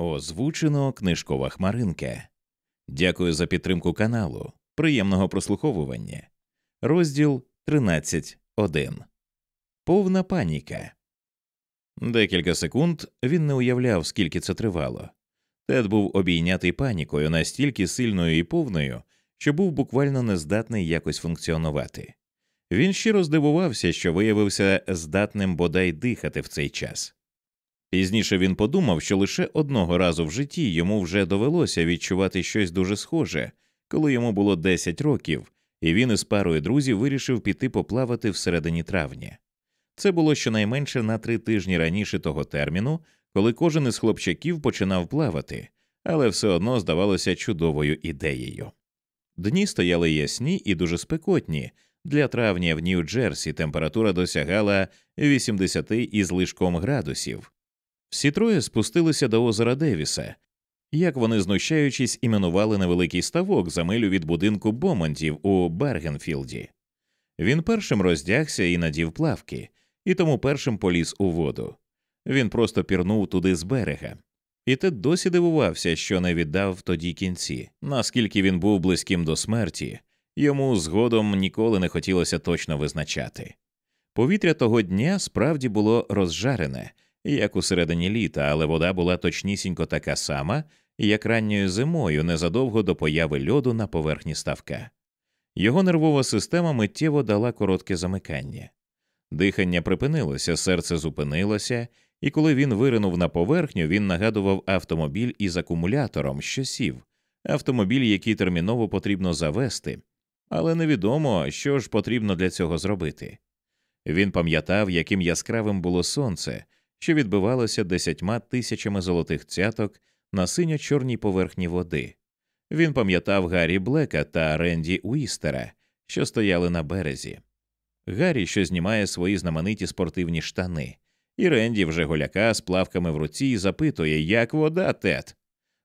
Озвучено книжкова хмаринка. Дякую за підтримку каналу. Приємного прослуховування. Розділ 13.1. Повна паніка. Декілька секунд він не уявляв, скільки це тривало. Тед був обійнятий панікою настільки сильною і повною, що був буквально нездатний якось функціонувати. Він щиро здивувався, що виявився здатним бодай дихати в цей час. Пізніше він подумав, що лише одного разу в житті йому вже довелося відчувати щось дуже схоже, коли йому було 10 років, і він із парою друзів вирішив піти поплавати всередині травня. Це було щонайменше на три тижні раніше того терміну, коли кожен із хлопчаків починав плавати, але все одно здавалося чудовою ідеєю. Дні стояли ясні і дуже спекотні. Для травня в Нью-Джерсі температура досягала 80 із лишком градусів. Всі троє спустилися до озера Девіса, як вони, знущаючись, іменували невеликий ставок за милю від будинку Бомонтів у Бергенфілді. Він першим роздягся і надів плавки, і тому першим поліз у воду. Він просто пірнув туди з берега. І Тед досі дивувався, що не віддав тоді кінці, наскільки він був близьким до смерті, йому згодом ніколи не хотілося точно визначати. Повітря того дня справді було розжарене, як у середині літа, але вода була точнісінько така сама, як ранньою зимою, незадовго до появи льоду на поверхні ставка. Його нервова система миттєво дала коротке замикання. Дихання припинилося, серце зупинилося, і коли він виринув на поверхню, він нагадував автомобіль із акумулятором, що сів, автомобіль, який терміново потрібно завести, але невідомо, що ж потрібно для цього зробити. Він пам'ятав, яким яскравим було сонце, що відбивалося десятьма тисячами золотих цяток на синьо чорній поверхні води. Він пам'ятав Гаррі Блека та Ренді Уістера, що стояли на березі. Гаррі, що знімає свої знамениті спортивні штани, і Ренді вже голяка з плавками в руці і запитує, як вода, тет.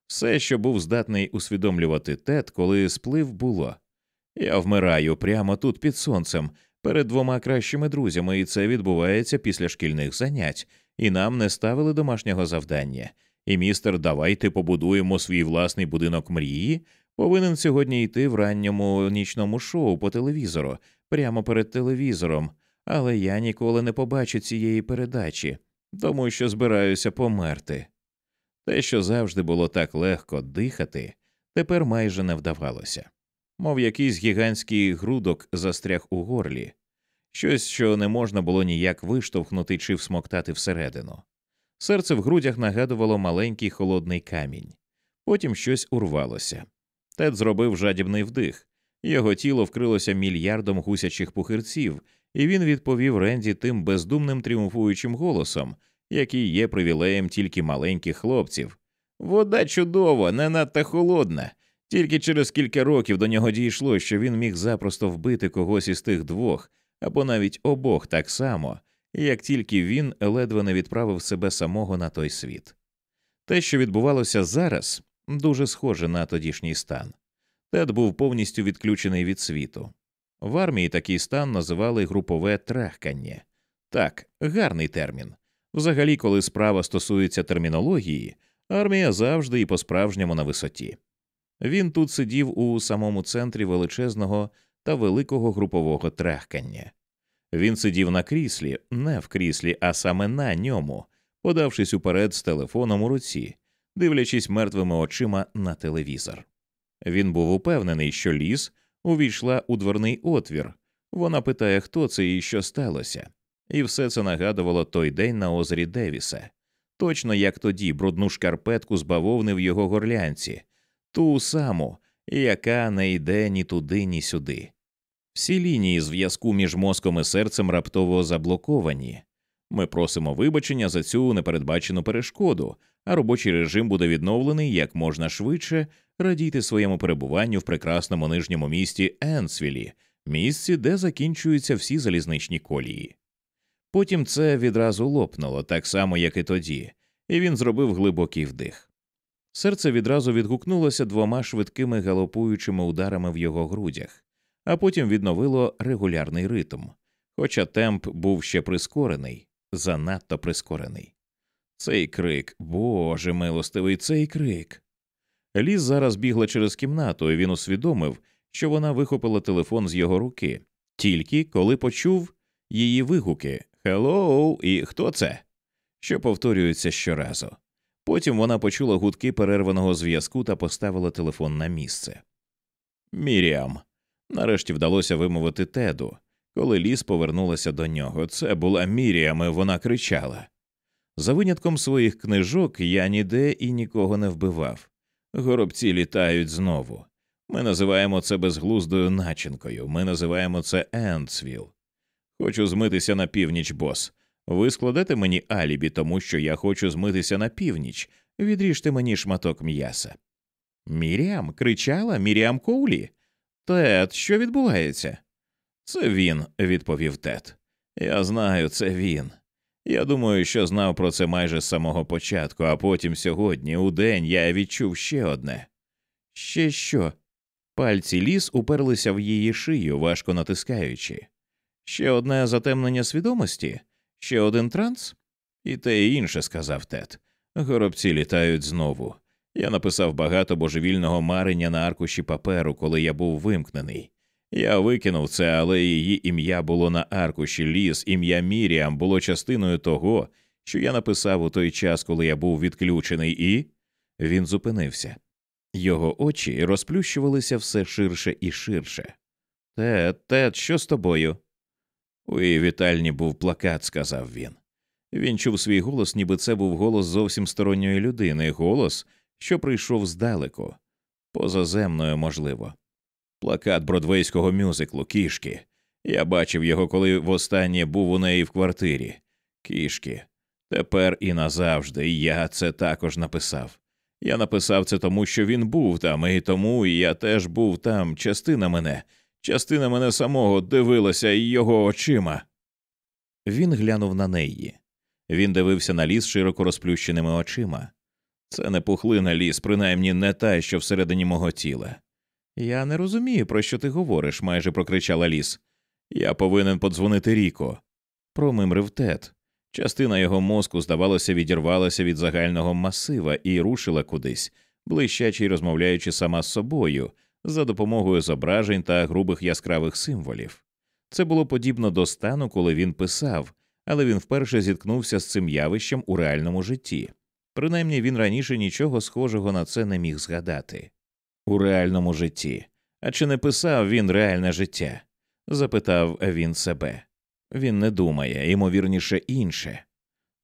Все, що був здатний усвідомлювати тет, коли сплив, було. Я вмираю прямо тут під сонцем, перед двома кращими друзями, і це відбувається після шкільних занять, і нам не ставили домашнього завдання. І містер, давайте побудуємо свій власний будинок мрії, повинен сьогодні йти в ранньому нічному шоу по телевізору, прямо перед телевізором, але я ніколи не побачу цієї передачі, тому що збираюся померти. Те, що завжди було так легко дихати, тепер майже не вдавалося, мов якийсь гігантський грудок застряг у горлі, щось, що не можна було ніяк виштовхнути чи всмоктати всередину. Серце в грудях нагадувало маленький холодний камінь, потім щось урвалося. Тед зробив жадібний вдих, його тіло вкрилося мільярдом гусячих пухирців, і він відповів Ренді тим бездумним тріумфуючим голосом, який є привілеєм тільки маленьких хлопців. Вода чудова, не надто холодна. Тільки через кілька років до нього дійшло, що він міг запросто вбити когось із тих двох або навіть обох так само, як тільки він ледве не відправив себе самого на той світ. Те, що відбувалося зараз, дуже схоже на тодішній стан. Тед був повністю відключений від світу. В армії такий стан називали групове трахкання. Так, гарний термін. Взагалі, коли справа стосується термінології, армія завжди і по-справжньому на висоті. Він тут сидів у самому центрі величезного та великого групового трахкання. Він сидів на кріслі, не в кріслі, а саме на ньому, подавшись уперед з телефоном у руці, дивлячись мертвими очима на телевізор. Він був упевнений, що ліс увійшла у дверний отвір. Вона питає, хто це і що сталося, і все це нагадувало той день на озері Девіса, точно як тоді брудну шкарпетку з бавовни в його горлянці, ту саму, яка не йде ні туди, ні сюди. Всі лінії зв'язку між мозком і серцем раптово заблоковані. Ми просимо вибачення за цю непередбачену перешкоду, а робочий режим буде відновлений як можна швидше. Радійте своєму перебуванню в прекрасному нижньому місті Енсвілі, місці, де закінчуються всі залізничні колії. Потім це відразу лопнуло, так само, як і тоді, і він зробив глибокий вдих. Серце відразу відгукнулося двома швидкими галопуючими ударами в його грудях а потім відновило регулярний ритм, хоча темп був ще прискорений, занадто прискорений. Цей крик, Боже милостивий, цей крик. Ліз зараз бігла через кімнату, і він усвідомив, що вона вихопила телефон з його руки, тільки коли почув її вигуки «Hello» і хто це? що повторюється щоразу. Потім вона почула гудки перерваного зв'язку та поставила телефон на місце. Міріам. Нарешті вдалося вимовити теду. Коли ліс повернулася до нього, це була Міріам, і вона кричала. За винятком своїх книжок я ніде і нікого не вбивав. Горобці літають знову. Ми називаємо це безглуздою начинкою, ми називаємо це Ендсвіл. Хочу змитися на північ, бос. Ви складете мені алібі, тому що я хочу змитися на північ. Відріжте мені шматок м'яса. Міріам кричала Міріам Коулі. Тед, що відбувається? Це він, відповів Тед. Я знаю, це він. Я думаю, що знав про це майже з самого початку, а потім сьогодні, у день, я відчув ще одне. Ще що? Пальці ліс уперлися в її шию, важко натискаючи. Ще одне затемнення свідомості, ще один транс? І те і інше, сказав Тед. Горобці літають знову. Я написав багато божевільного марення на аркуші паперу, коли я був вимкнений. Я викинув це, але її ім'я було на аркуші ліс, ім'я Міріам було частиною того, що я написав у той час, коли я був відключений, і він зупинився. Його очі розплющувалися все ширше і ширше. Тед, Тед, що з тобою? У її вітальні був плакат, сказав він. Він чув свій голос, ніби це був голос зовсім сторонньої людини, голос, що прийшов здалеку, позаземною, можливо. Плакат бродвейського мюзиклу Кішки. Я бачив його, коли востаннє був у неї в квартирі. Кішки. Тепер і назавжди я це також написав. Я написав це тому, що він був там, і тому і я теж був там, частина мене, частина мене самого дивилася його очима. Він глянув на неї. Він дивився на ліс широко розплющеними очима. Це не пухлина ліс, принаймні не та, що всередині мого тіла. Я не розумію, про що ти говориш, майже прокричала ліс. Я повинен подзвонити Ріко. Промимрив тет. Частина його мозку, здавалося, відірвалася від загального масива і рушила кудись, блищачи й розмовляючи сама з собою за допомогою зображень та грубих яскравих символів. Це було подібно до стану, коли він писав, але він вперше зіткнувся з цим явищем у реальному житті. Принаймні він раніше нічого схожого на це не міг згадати. У реальному житті. А чи не писав він реальне життя? запитав він себе. Він не думає, ймовірніше, інше.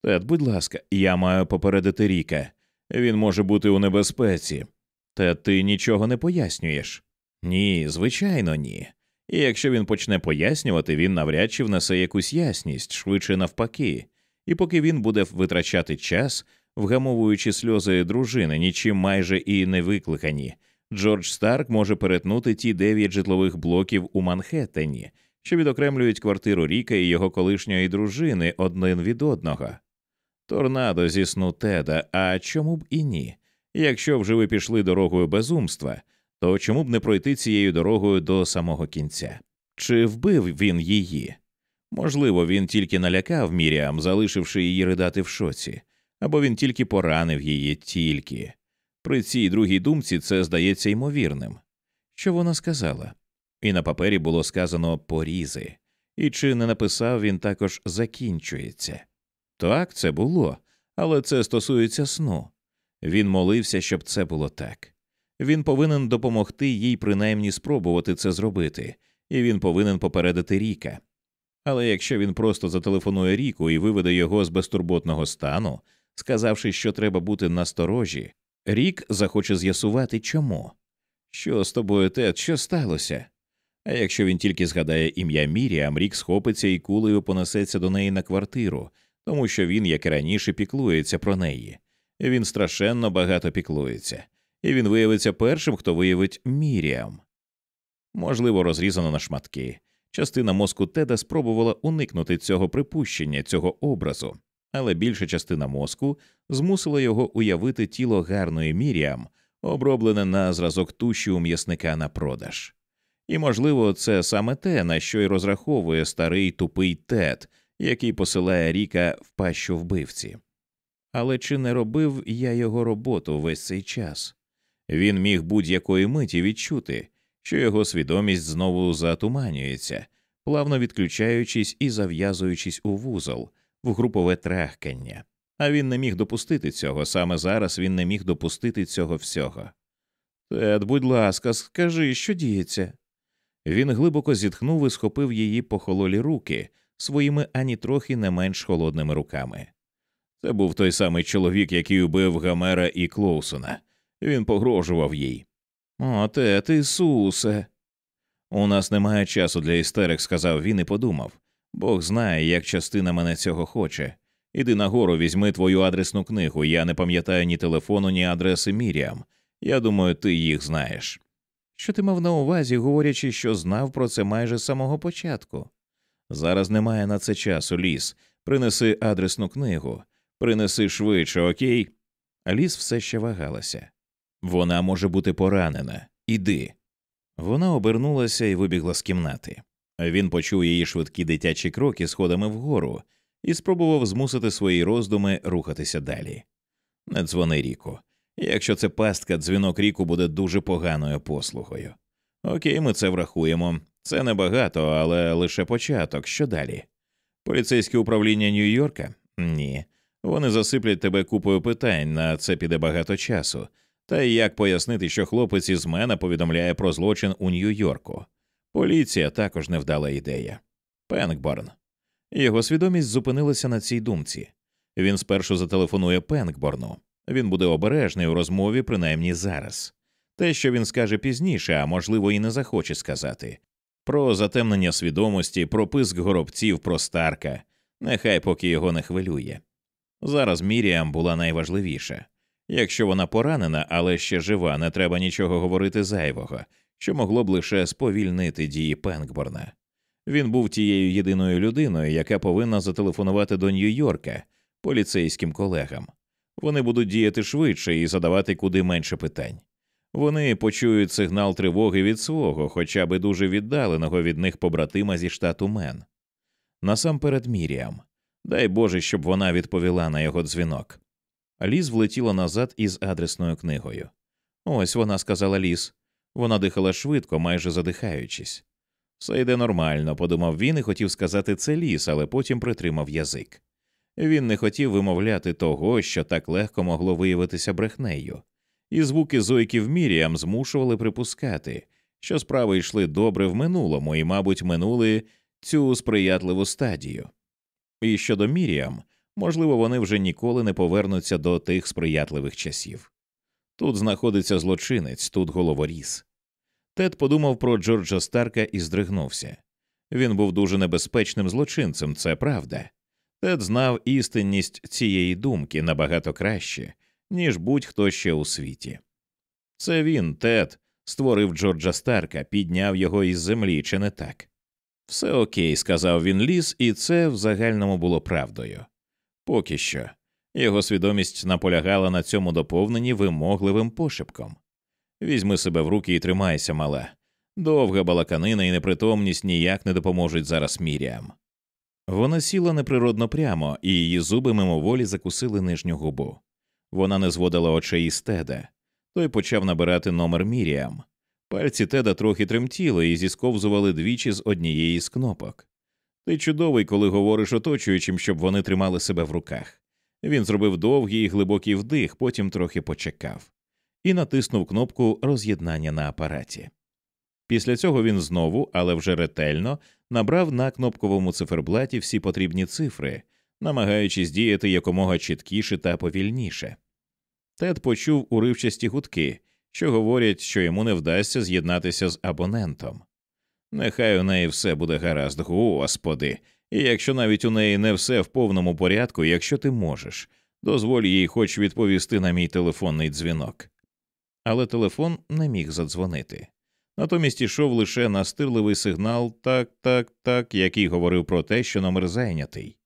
Тед, будь ласка, я маю попередити Ріка. Він може бути у небезпеці. Тед, ти нічого не пояснюєш? Ні, звичайно, ні. І якщо він почне пояснювати, він навряд чи внесе якусь ясність, швидше навпаки, і поки він буде витрачати час, вгамовуючи сльози дружини, нічим майже і не викликані, Джордж Старк може перетнути ті дев'ять житлових блоків у Манхеттені, що відокремлюють квартиру Ріка і його колишньої дружини один від одного. Торнадо зі сну Теда, а чому б і ні? Якщо вже ви пішли дорогою безумства, то чому б не пройти цією дорогою до самого кінця? Чи вбив він її? Можливо, він тільки налякав Міріам, залишивши її ридати в шоці, або він тільки поранив її тільки. При цій другій думці це здається ймовірним. Що вона сказала? І на папері було сказано порізи, і чи не написав він також закінчується? Так, це було, але це стосується сну. Він молився, щоб це було так. Він повинен допомогти їй принаймні спробувати це зробити, і він повинен попередити Ріка. Але якщо він просто зателефонує Ріку і виведе його з безтурботного стану, сказавши, що треба бути насторожі, Рік захоче з'ясувати чому. Що з тобою, Тед, що сталося? А якщо він тільки згадає ім'я Міріам, Рік схопиться і кулею понесеться до неї на квартиру, тому що він, як і раніше, піклується про неї. Він страшенно багато піклується, і він виявиться першим, хто виявить Міріам. Можливо, розрізано на шматки. Частина мозку Теда спробувала уникнути цього припущення, цього образу, але більша частина мозку змусила його уявити тіло гарної Міріам, оброблене на зразок туші у м'ясника на продаж. І, можливо, це саме те, на що й розраховує старий тупий тет, який посилає Ріка в пащу вбивці. Але чи не робив я його роботу весь цей час? Він міг будь-якої миті відчути, що його свідомість знову затуманюється, плавно відключаючись і зав'язуючись у вузол в групове трахкання. А він не міг допустити цього, саме зараз він не міг допустити цього всього. Тед, будь ласка, скажи, що діється. Він глибоко зітхнув і схопив її похололі руки своїми ані трохи не менш холодними руками. Це був той самий чоловік, який убив Гамера і Клоусона. Він погрожував їй. О, Ісусе. У нас немає часу для істерик, сказав він і подумав. Бог знає, як частина мене цього хоче. Іди нагору, візьми твою адресну книгу. Я не пам'ятаю ні телефону, ні адреси Міріам. Я думаю, ти їх знаєш. Що ти мав на увазі, говорячи, що знав про це майже з самого початку? Зараз немає на це часу, ліс. Принеси адресну книгу, принеси швидше, окей? Ліс все ще вагалася. Вона може бути поранена. Іди. Вона обернулася і вибігла з кімнати. Він почув її швидкі дитячі кроки сходами вгору і спробував змусити свої роздуми рухатися далі. Не дзвони ріку. Якщо це пастка, дзвінок ріку буде дуже поганою послугою. Окей, ми це врахуємо. Це небагато, але лише початок. Що далі? Поліцейське управління Нью-Йорка? Ні. Вони засиплять тебе купою питань, на це піде багато часу. Та як пояснити, що хлопець із мене повідомляє про злочин у Нью-Йорку? Поліція також невдала ідея. Пенкборн. Його свідомість зупинилася на цій думці. Він спершу зателефонує Пенкборну. Він буде обережний у розмові, принаймні зараз. Те, що він скаже пізніше, а можливо, і не захоче сказати. Про затемнення свідомості, про писк горобців, про Старка, нехай поки його не хвилює. Зараз Міріам була найважливіша. Якщо вона поранена, але ще жива, не треба нічого говорити зайвого, що могло б лише сповільнити дії Пенкборна. Він був тією єдиною людиною, яка повинна зателефонувати до Нью-Йорка поліцейським колегам. Вони будуть діяти швидше і задавати куди менше питань. Вони почують сигнал тривоги від свого, хоча би дуже віддаленого від них побратима зі штату Мен. Насамперед Міріам. Дай Боже, щоб вона відповіла на його дзвінок. Ліз влетіла назад із адресною книгою. Ось вона сказала Ліз. Вона дихала швидко, майже задихаючись. Все йде нормально, подумав він і хотів сказати це ліс, але потім притримав язик. Він не хотів вимовляти того, що так легко могло виявитися брехнею, і звуки зойків Міріам змушували припускати, що справи йшли добре в минулому і, мабуть, минули цю сприятливу стадію. І щодо Міріам, можливо, вони вже ніколи не повернуться до тих сприятливих часів. Тут знаходиться злочинець, тут головоріз. Тед подумав про Джорджа Старка і здригнувся. Він був дуже небезпечним злочинцем, це правда. Тед знав істинність цієї думки набагато краще, ніж будь-хто ще у світі. Це він, Тед, створив Джорджа Старка, підняв його із землі, чи не так? Все окей, сказав він ліс, і це в загальному було правдою. Поки що. Його свідомість наполягала на цьому доповненні вимогливим пошепком. Візьми себе в руки і тримайся, мала. Довга балаканина і непритомність ніяк не допоможуть зараз Міріам. Вона сіла неприродно прямо, і її зуби мимоволі закусили нижню губу. Вона не зводила очей із теда. Той почав набирати номер Міріам. Пальці теда трохи тремтіли і зісковзували двічі з однієї з кнопок. Ти чудовий, коли говориш оточуючим, щоб вони тримали себе в руках. Він зробив довгий і глибокий вдих, потім трохи почекав, і натиснув кнопку роз'єднання на апараті. Після цього він знову, але вже ретельно, набрав на кнопковому циферблаті всі потрібні цифри, намагаючись діяти якомога чіткіше та повільніше. Тед почув уривчасті гудки, що говорять, що йому не вдасться з'єднатися з абонентом. Нехай у неї все буде гаразд, господи, і якщо навіть у неї не все в повному порядку, якщо ти можеш, дозволь їй хоч відповісти на мій телефонний дзвінок. Але телефон не міг задзвонити. Натомість ішов лише настирливий сигнал так, так, так, який говорив про те, що номер зайнятий.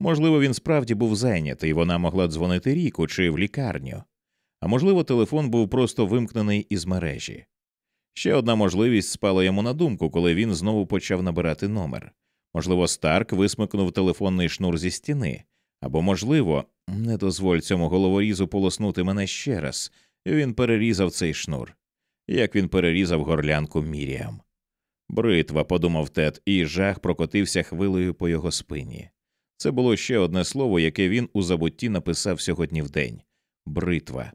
Можливо, він справді був зайнятий, вона могла дзвонити ріку чи в лікарню, а можливо, телефон був просто вимкнений із мережі. Ще одна можливість спала йому на думку, коли він знову почав набирати номер. Можливо, Старк висмикнув телефонний шнур зі стіни, Або, можливо, не дозволь цьому головорізу полоснути мене ще раз. Він перерізав цей шнур, як він перерізав горлянку Міріам. Бритва, подумав Тед, і жах прокотився хвилею по його спині. Це було ще одне слово, яке він у забутті написав сьогодні в день бритва.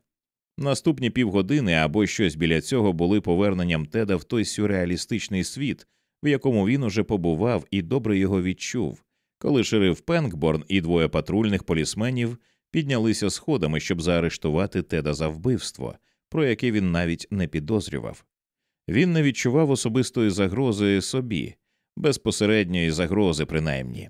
Наступні півгодини або щось біля цього були поверненням Теда в той сюрреалістичний світ, в якому він уже побував і добре його відчув, коли шериф Пенкборн і двоє патрульних полісменів піднялися сходами, щоб заарештувати Теда за вбивство, про яке він навіть не підозрював. Він не відчував особистої загрози собі, безпосередньої загрози, принаймні.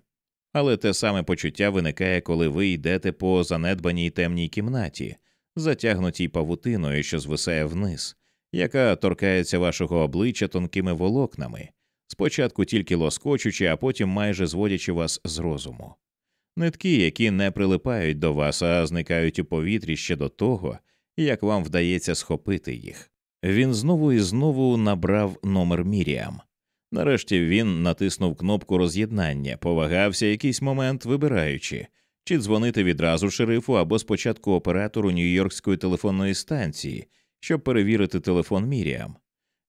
Але те саме почуття виникає, коли ви йдете по занедбаній темній кімнаті, затягнутій павутиною, що звисає вниз, яка торкається вашого обличчя тонкими волокнами, спочатку тільки лоскочучи, а потім майже зводячи вас з розуму. Нитки, які не прилипають до вас, а зникають у повітрі ще до того, як вам вдається схопити їх. Він знову і знову набрав номер Міріам. Нарешті він натиснув кнопку роз'єднання, повагався якийсь момент, вибираючи, чи дзвонити відразу шерифу або спочатку оператору Нью-Йоркської телефонної станції, щоб перевірити телефон Міріам.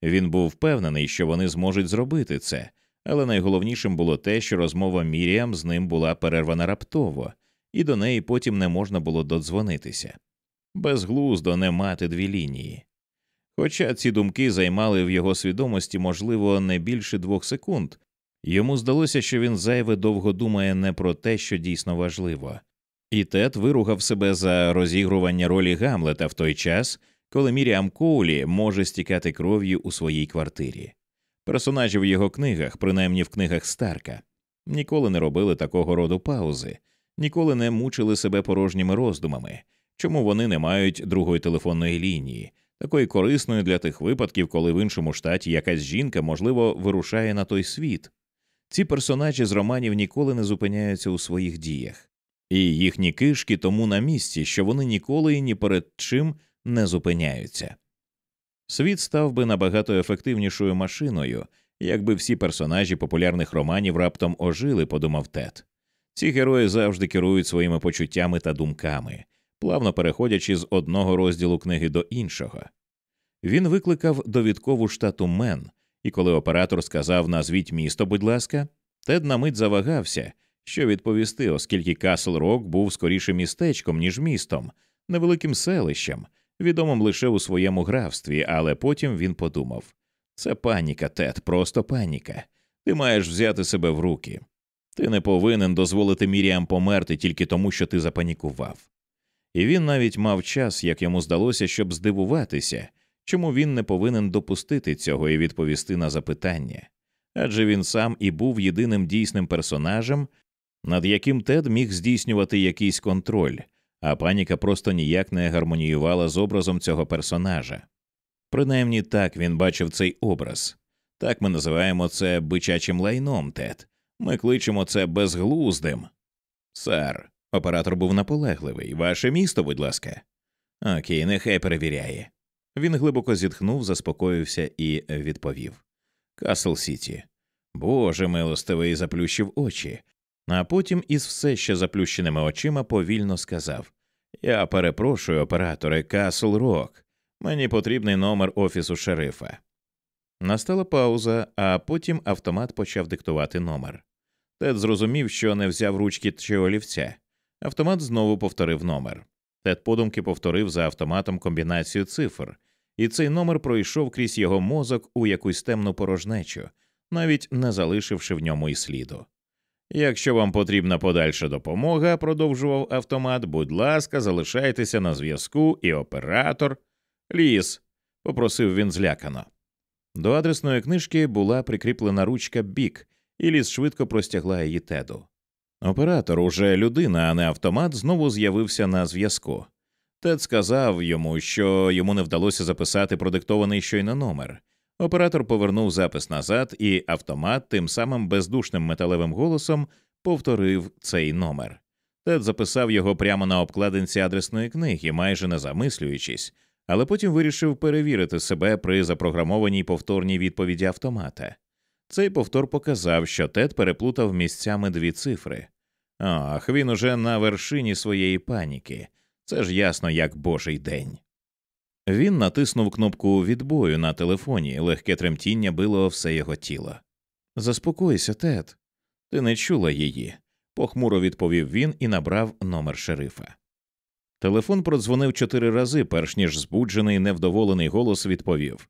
Він був впевнений, що вони зможуть зробити це, але найголовнішим було те, що розмова Міріам з ним була перервана раптово, і до неї потім не можна було додзвонитися. Безглуздо не мати дві лінії. Хоча ці думки займали в його свідомості, можливо, не більше двох секунд, йому здалося, що він зайве довго думає не про те, що дійсно важливо, і Тед виругав себе за розігрування ролі Гамлета в той час, коли Міріам Коулі може стікати кров'ю у своїй квартирі. Персонажі в його книгах, принаймні в книгах Старка, ніколи не робили такого роду паузи, ніколи не мучили себе порожніми роздумами, чому вони не мають другої телефонної лінії такої корисної для тих випадків, коли в іншому штаті якась жінка, можливо, вирушає на той світ. Ці персонажі з романів ніколи не зупиняються у своїх діях, і їхні кишки тому на місці, що вони ніколи і ні перед чим не зупиняються. Світ став би набагато ефективнішою машиною, якби всі персонажі популярних романів раптом ожили, подумав Тед. Ці герої завжди керують своїми почуттями та думками, плавно переходячи з одного розділу книги до іншого. Він викликав довідкову штату Мен, і коли оператор сказав назвіть місто, будь ласка, Тед на мить завагався, що відповісти, оскільки Касл Рок був скоріше містечком, ніж містом, невеликим селищем, відомим лише у своєму графстві, але потім він подумав це паніка, Тед, просто паніка. Ти маєш взяти себе в руки. Ти не повинен дозволити Міріам померти тільки тому, що ти запанікував і він навіть мав час, як йому здалося, щоб здивуватися, чому він не повинен допустити цього і відповісти на запитання, адже він сам і був єдиним дійсним персонажем, над яким Тед міг здійснювати якийсь контроль, а паніка просто ніяк не гармоніювала з образом цього персонажа. Принаймні так він бачив цей образ. Так ми називаємо це бичачим лайном, Тед. Ми кличемо це безглуздим. Сер, Оператор був наполегливий. Ваше місто, будь ласка. Окей, нехай перевіряє. Він глибоко зітхнув, заспокоївся і відповів Касл Сіті. Боже милостивий заплющив очі, а потім із все ще заплющеними очима повільно сказав Я перепрошую, операторе, Касл Рок. Мені потрібний номер офісу шерифа. Настала пауза, а потім автомат почав диктувати номер. Тед зрозумів, що не взяв ручки чи олівця. Автомат знову повторив номер. Тед подумки повторив за автоматом комбінацію цифр, і цей номер пройшов крізь його мозок у якусь темну порожнечу, навіть не залишивши в ньому і сліду. Якщо вам потрібна подальша допомога, продовжував автомат, будь ласка, залишайтеся на зв'язку і оператор. Ліс, попросив він злякано. До адресної книжки була прикріплена ручка бік, і ліс швидко простягла її теду. Оператор, уже людина, а не автомат, знову з'явився на зв'язку. Тед сказав йому, що йому не вдалося записати продиктований щойно номер. Оператор повернув запис назад, і автомат тим самим бездушним металевим голосом повторив цей номер. Тед записав його прямо на обкладинці адресної книги, майже не замислюючись, але потім вирішив перевірити себе при запрограмованій повторній відповіді автомата. Цей повтор показав, що Тед переплутав місцями дві цифри. Ах, він уже на вершині своєї паніки. Це ж ясно, як божий день. Він натиснув кнопку відбою на телефоні, легке тремтіння било все його тіло. Заспокойся, Тед. Ти не чула її, похмуро відповів він і набрав номер шерифа. Телефон продзвонив чотири рази, перш ніж збуджений невдоволений голос відповів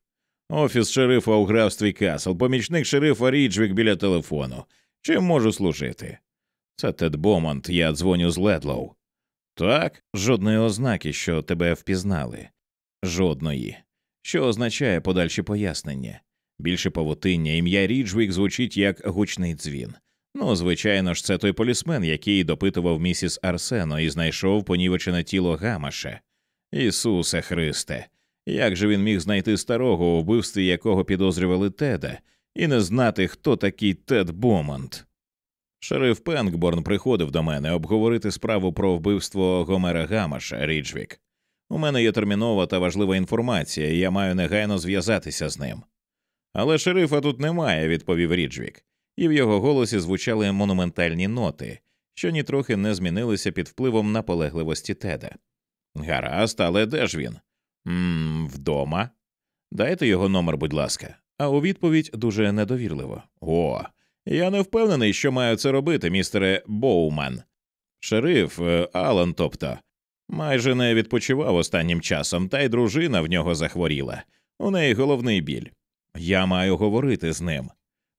Офіс шерифа у графстві Касл, помічник шерифа Ріджвік біля телефону. Чим можу служити? Це Тед Бомонт, я дзвоню з Ледлоу. Так, жодної ознаки, що тебе впізнали. Жодної. Що означає подальші пояснення? Більше павутиння, ім'я Ріджвік звучить як гучний дзвін. Ну, звичайно ж, це той полісмен, який допитував місіс Арсено і знайшов понівечене тіло Гамаша. Ісусе Христе, як же він міг знайти старого, у вбивстві якого підозрювали Теда, і не знати, хто такий Тед Бомонт? Шериф Пенкборн приходив до мене обговорити справу про вбивство Гомера Гамаша Ріджвік. У мене є термінова та важлива інформація, і я маю негайно зв'язатися з ним. Але шерифа тут немає, відповів Ріджвік, і в його голосі звучали монументальні ноти, що нітрохи не змінилися під впливом наполегливості Теда. Гаразд, але де ж він? «Ммм, Вдома. Дайте його номер, будь ласка. А у відповідь дуже недовірливо. О, я не впевнений, що маю це робити, містере Боуман. Шериф е, Алан, тобто, майже не відпочивав останнім часом, та й дружина в нього захворіла. У неї головний біль. Я маю говорити з ним.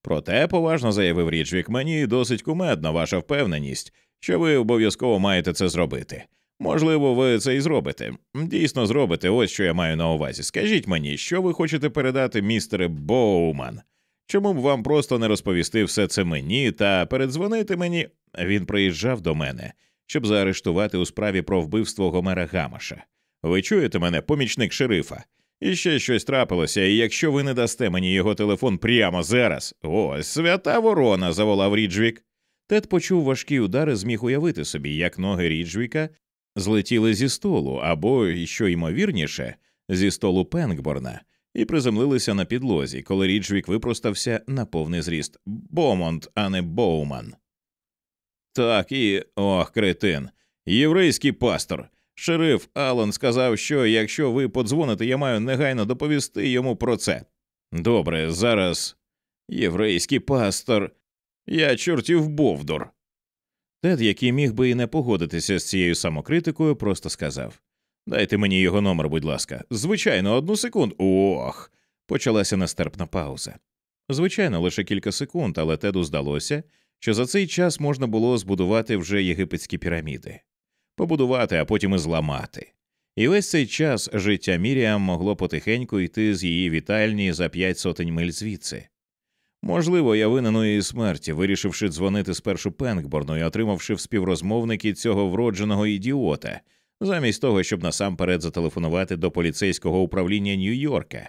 Проте, поважно заявив Ріджвік, мені досить кумедна ваша впевненість, що ви обов'язково маєте це зробити. Можливо, ви це і зробите. Дійсно зробите, ось що я маю на увазі. Скажіть мені, що ви хочете передати містере Боуман? Чому б вам просто не розповісти все це мені та передзвонити мені? Він приїжджав до мене, щоб заарештувати у справі про вбивство Гомера Гамаша. Ви чуєте мене, помічник шерифа? І ще щось трапилося, і якщо ви не дасте мені його телефон прямо зараз, ось свята ворона, заволав Ріджвік. Тед почув важкі удари, зміг уявити собі, як ноги Ріджвіка злетіли зі столу, або, що ймовірніше, зі столу Пенкборна, і приземлилися на підлозі, коли Ріджвік випростався на повний зріст Бомонт, а не Боуман. Так і ох, кретин, єврейський пастор. Шериф Аллен сказав, що якщо ви подзвоните, я маю негайно доповісти йому про це. Добре, зараз єврейський пастор, я чортів Бовдур. Тед, який міг би і не погодитися з цією самокритикою, просто сказав Дайте мені його номер, будь ласка. Звичайно, одну секунду. Ох. Почалася нестерпна пауза. Звичайно, лише кілька секунд, але Теду здалося, що за цей час можна було збудувати вже єгипетські піраміди, побудувати, а потім і зламати. І весь цей час життя Міріам могло потихеньку йти з її вітальні за п'ять сотень миль звідси. Можливо, я винен у її смерті, вирішивши дзвонити спершу Пенкборну і отримавши в співрозмовники цього вродженого ідіота, замість того, щоб насамперед зателефонувати до поліцейського управління Нью-Йорка.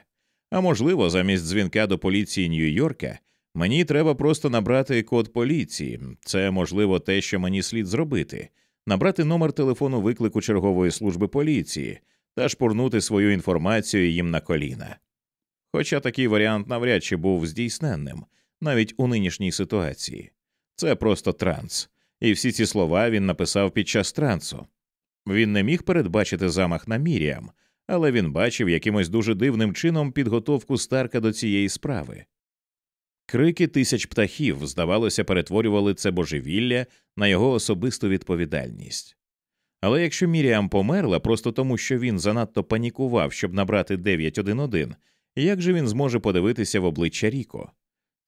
А можливо, замість дзвінка до поліції Нью-Йорка мені треба просто набрати код поліції. Це можливо те, що мені слід зробити, набрати номер телефону виклику чергової служби поліції та шпурнути свою інформацію їм на коліна. Хоча такий варіант навряд чи був здійсненним, навіть у нинішній ситуації. Це просто транс, і всі ці слова він написав під час трансу. Він не міг передбачити замах на Міріам, але він бачив якимось дуже дивним чином підготовку Старка до цієї справи. Крики тисяч птахів, здавалося, перетворювали це божевілля на його особисту відповідальність. Але якщо Міріам померла просто тому, що він занадто панікував, щоб набрати 911, як же він зможе подивитися в обличчя Ріко?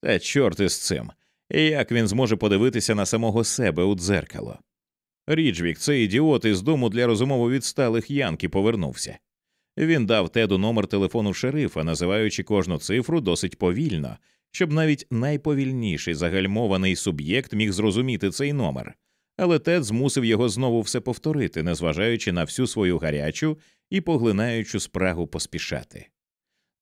Та чорт із цим, як він зможе подивитися на самого себе у дзеркало? Ріджвік, цей ідіот із дому для розумово відсталих Янки, повернувся. Він дав Теду номер телефону шерифа, називаючи кожну цифру досить повільно, щоб навіть найповільніший загальмований суб'єкт міг зрозуміти цей номер. Але Тед змусив його знову все повторити, незважаючи на всю свою гарячу і поглинаючу спрагу поспішати.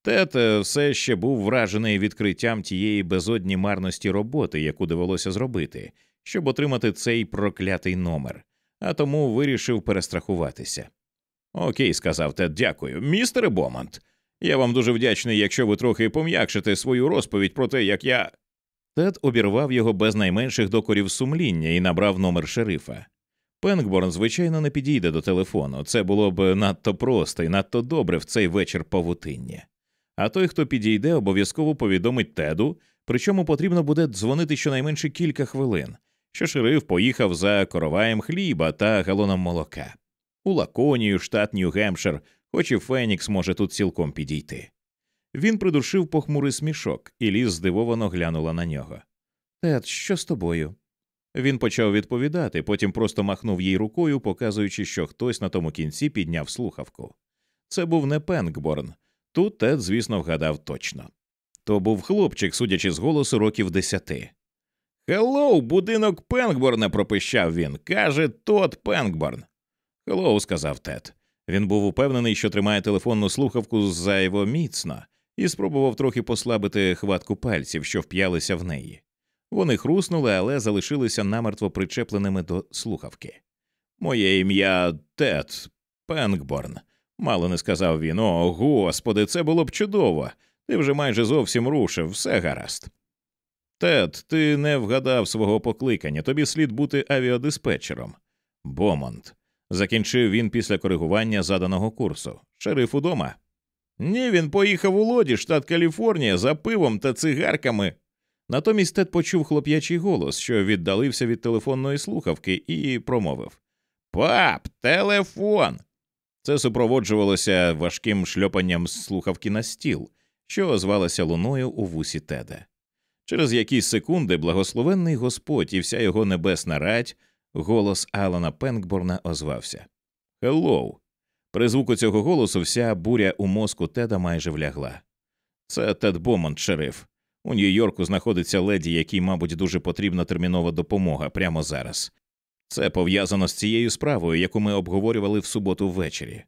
Тед е, все ще був вражений відкриттям тієї безодні марності роботи, яку довелося зробити, щоб отримати цей проклятий номер, а тому вирішив перестрахуватися. Окей, сказав Тед, дякую. Містере Бомонт, я вам дуже вдячний, якщо ви трохи пом'якшите свою розповідь про те, як я. Тед обірвав його без найменших докорів сумління і набрав номер шерифа. Пенкборн, звичайно, не підійде до телефону. Це було б надто просто і надто добре в цей вечір павутиння. А той, хто підійде, обов'язково повідомить Теду, причому потрібно буде дзвонити щонайменше кілька хвилин, що шериф поїхав за короваєм хліба та галоном молока. У Лаконію, штат Нью-Гемпшир, хоч і Фенікс може тут цілком підійти. Він придушив похмурий смішок, і ліс здивовано глянула на нього. Тед, що з тобою? Він почав відповідати, потім просто махнув їй рукою, показуючи, що хтось на тому кінці підняв слухавку. Це був не Пенкборн. Тут Тед, звісно, вгадав точно. То був хлопчик, судячи з голосу років десяти. Hello, будинок Пенкборна, пропищав він. Каже Тод Пенкборн. Hello, сказав Тед. Він був упевнений, що тримає телефонну слухавку зайво міцно, і спробував трохи послабити хватку пальців, що вп'ялися в неї. Вони хруснули, але залишилися намертво причепленими до слухавки. Моє ім'я Тед Пенкборн, мало не сказав він. О, господи, це було б чудово. Ти вже майже зовсім рушив, все гаразд. Тед, ти не вгадав свого покликання, тобі слід бути авіадиспетчером. Бомонт. Закінчив він після коригування заданого курсу. Шериф удома. Ні, він поїхав у лоді, штат Каліфорнія, за пивом та цигарками. Натомість Тед почув хлоп'ячий голос, що віддалився від телефонної слухавки, і промовив Пап, телефон. Це супроводжувалося важким шльопанням слухавки на стіл, що озвалася луною у вусі Теда. Через якісь секунди благословенний Господь і вся його небесна рать, голос Алана Пенкборна озвався Hello. При звуку цього голосу вся буря у мозку Теда майже влягла. Це Тед Бомонт, шериф. У Нью-Йорку знаходиться леді, якій, мабуть, дуже потрібна термінова допомога прямо зараз. Це пов'язано з цією справою, яку ми обговорювали в суботу ввечері.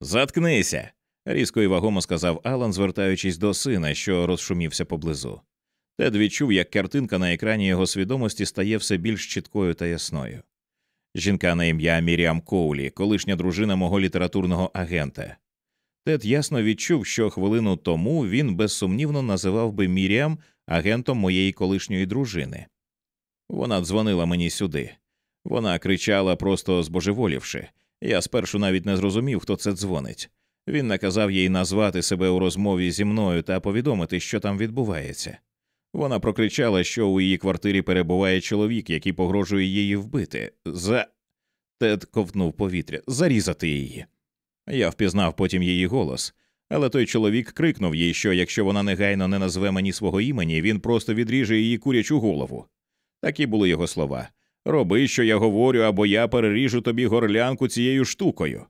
Заткнися. різко і вагомо сказав Алан, звертаючись до сина, що розшумівся поблизу. Тед відчув, як картинка на екрані його свідомості стає все більш чіткою та ясною. Жінка на ім'я Міріам Коулі, колишня дружина мого літературного агента. Тед ясно відчув, що хвилину тому він безсумнівно називав би Міріам агентом моєї колишньої дружини. Вона дзвонила мені сюди. Вона кричала, просто збожеволівши. Я спершу навіть не зрозумів, хто це дзвонить. Він наказав їй назвати себе у розмові зі мною та повідомити, що там відбувається. Вона прокричала, що у її квартирі перебуває чоловік, який погрожує її вбити. За. Тед ковтнув повітря, зарізати її. Я впізнав потім її голос, але той чоловік крикнув їй, що якщо вона негайно не назве мені свого імені, він просто відріже її курячу голову. Такі були його слова Роби, що я говорю, або я переріжу тобі горлянку цією штукою.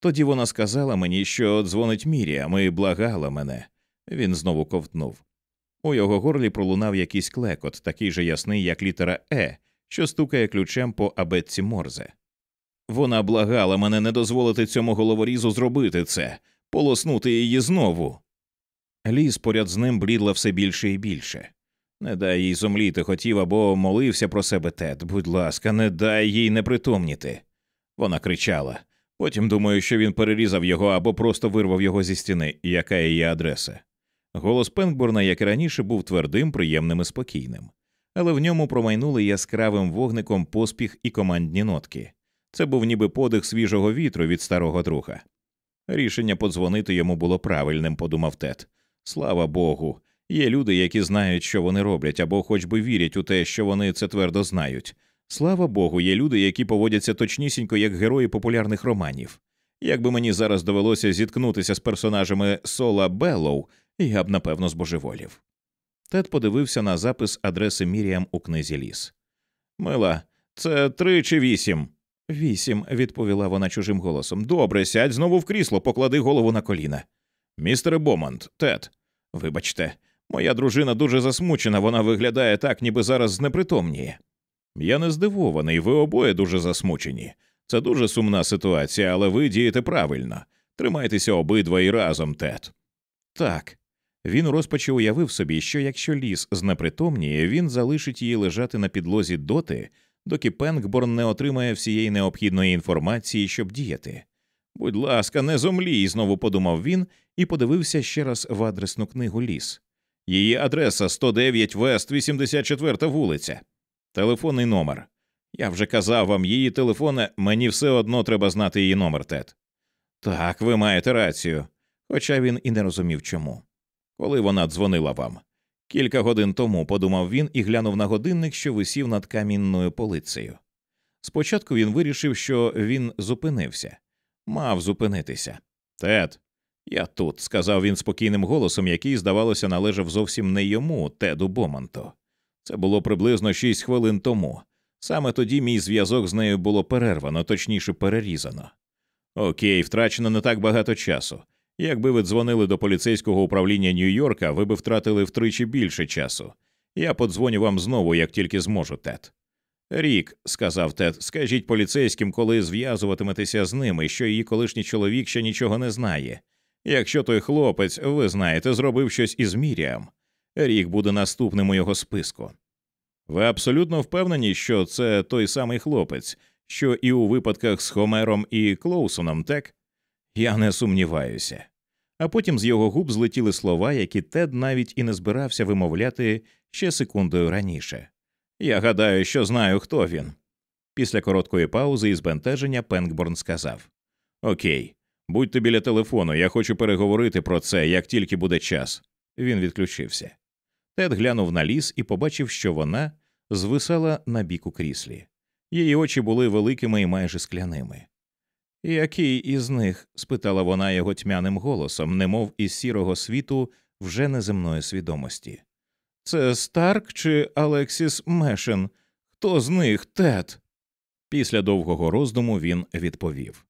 Тоді вона сказала мені, що дзвонить Міріам і благала мене. Він знову ковтнув. У його горлі пролунав якийсь клекот, такий же ясний, як літера Е, що стукає ключем по абетці морзе. Вона благала мене не дозволити цьому головорізу зробити це, полоснути її знову. Ліс поряд з ним блідла все більше і більше. Не дай їй зомліти хотів або молився про себе Тед. Будь ласка, не дай їй непритомніти. Вона кричала. Потім думаю, що він перерізав його або просто вирвав його зі стіни, яка її адреса. Голос Пенкборна, як і раніше, був твердим, приємним і спокійним, але в ньому промайнули яскравим вогником поспіх і командні нотки. Це був ніби подих свіжого вітру від старого друга. Рішення подзвонити йому було правильним, подумав Тед. Слава Богу, є люди, які знають, що вони роблять, або хоч би вірять у те, що вони це твердо знають. Слава Богу, є люди, які поводяться точнісінько як герої популярних романів. Якби мені зараз довелося зіткнутися з персонажами Сола Беллоу, я б напевно збожеволів. Тед подивився на запис адреси Міріам у книзі ліс. Мила, це три чи вісім? Вісім, відповіла вона чужим голосом. Добре, сядь знову в крісло, поклади голову на коліна. Містере Бомонд, Тед, вибачте, моя дружина дуже засмучена, вона виглядає так, ніби зараз знепритомніє. Я не здивований, ви обоє дуже засмучені. Це дуже сумна ситуація, але ви дієте правильно. Тримайтеся обидва і разом, Тед. Так. Він у розпачі уявив собі, що якщо ліс знепритомніє, він залишить її лежати на підлозі доти, доки Пенкборн не отримає всієї необхідної інформації, щоб діяти. Будь ласка, не зомлій, знову подумав він і подивився ще раз в адресну книгу ліс. Її адреса 109 Вест, 84 вулиця. Телефонний номер. Я вже казав вам, її телефони, мені все одно треба знати її номер, Тед. Так, ви маєте рацію. Хоча він і не розумів чому. Коли вона дзвонила вам. Кілька годин тому подумав він і глянув на годинник, що висів над камінною полицею. Спочатку він вирішив, що він зупинився, мав зупинитися. Тед, я тут, сказав він спокійним голосом, який, здавалося, належав зовсім не йому, Теду Боманту. Це було приблизно шість хвилин тому. Саме тоді мій зв'язок з нею було перервано, точніше перерізано. Окей, втрачено не так багато часу. Якби ви дзвонили до поліцейського управління Нью-Йорка, ви би втратили втричі більше часу. Я подзвоню вам знову, як тільки зможу, Тед. Рік, сказав Тед, скажіть поліцейським, коли зв'язуватиметеся з ними, що її колишній чоловік ще нічого не знає. Якщо той хлопець, ви знаєте, зробив щось із Міріам, рік буде наступним у його списку. Ви абсолютно впевнені, що це той самий хлопець, що і у випадках з Хомером і Клоусоном, так? Я не сумніваюся. А потім з його губ злетіли слова, які Тед навіть і не збирався вимовляти ще секундою раніше. Я гадаю, що знаю, хто він. Після короткої паузи і збентеження Пенкборн сказав Окей, будьте біля телефону, я хочу переговорити про це, як тільки буде час. Він відключився. Тед глянув на ліс і побачив, що вона звисала на бік у кріслі. Її очі були великими і майже скляними. Який із них? спитала вона його тьмяним голосом, немов із сірого світу вже неземної свідомості. Це Старк чи Алексіс Мешен? Хто з них Тед? Після довгого роздуму він відповів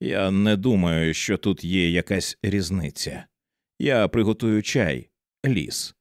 Я не думаю, що тут є якась різниця. Я приготую чай, ліс.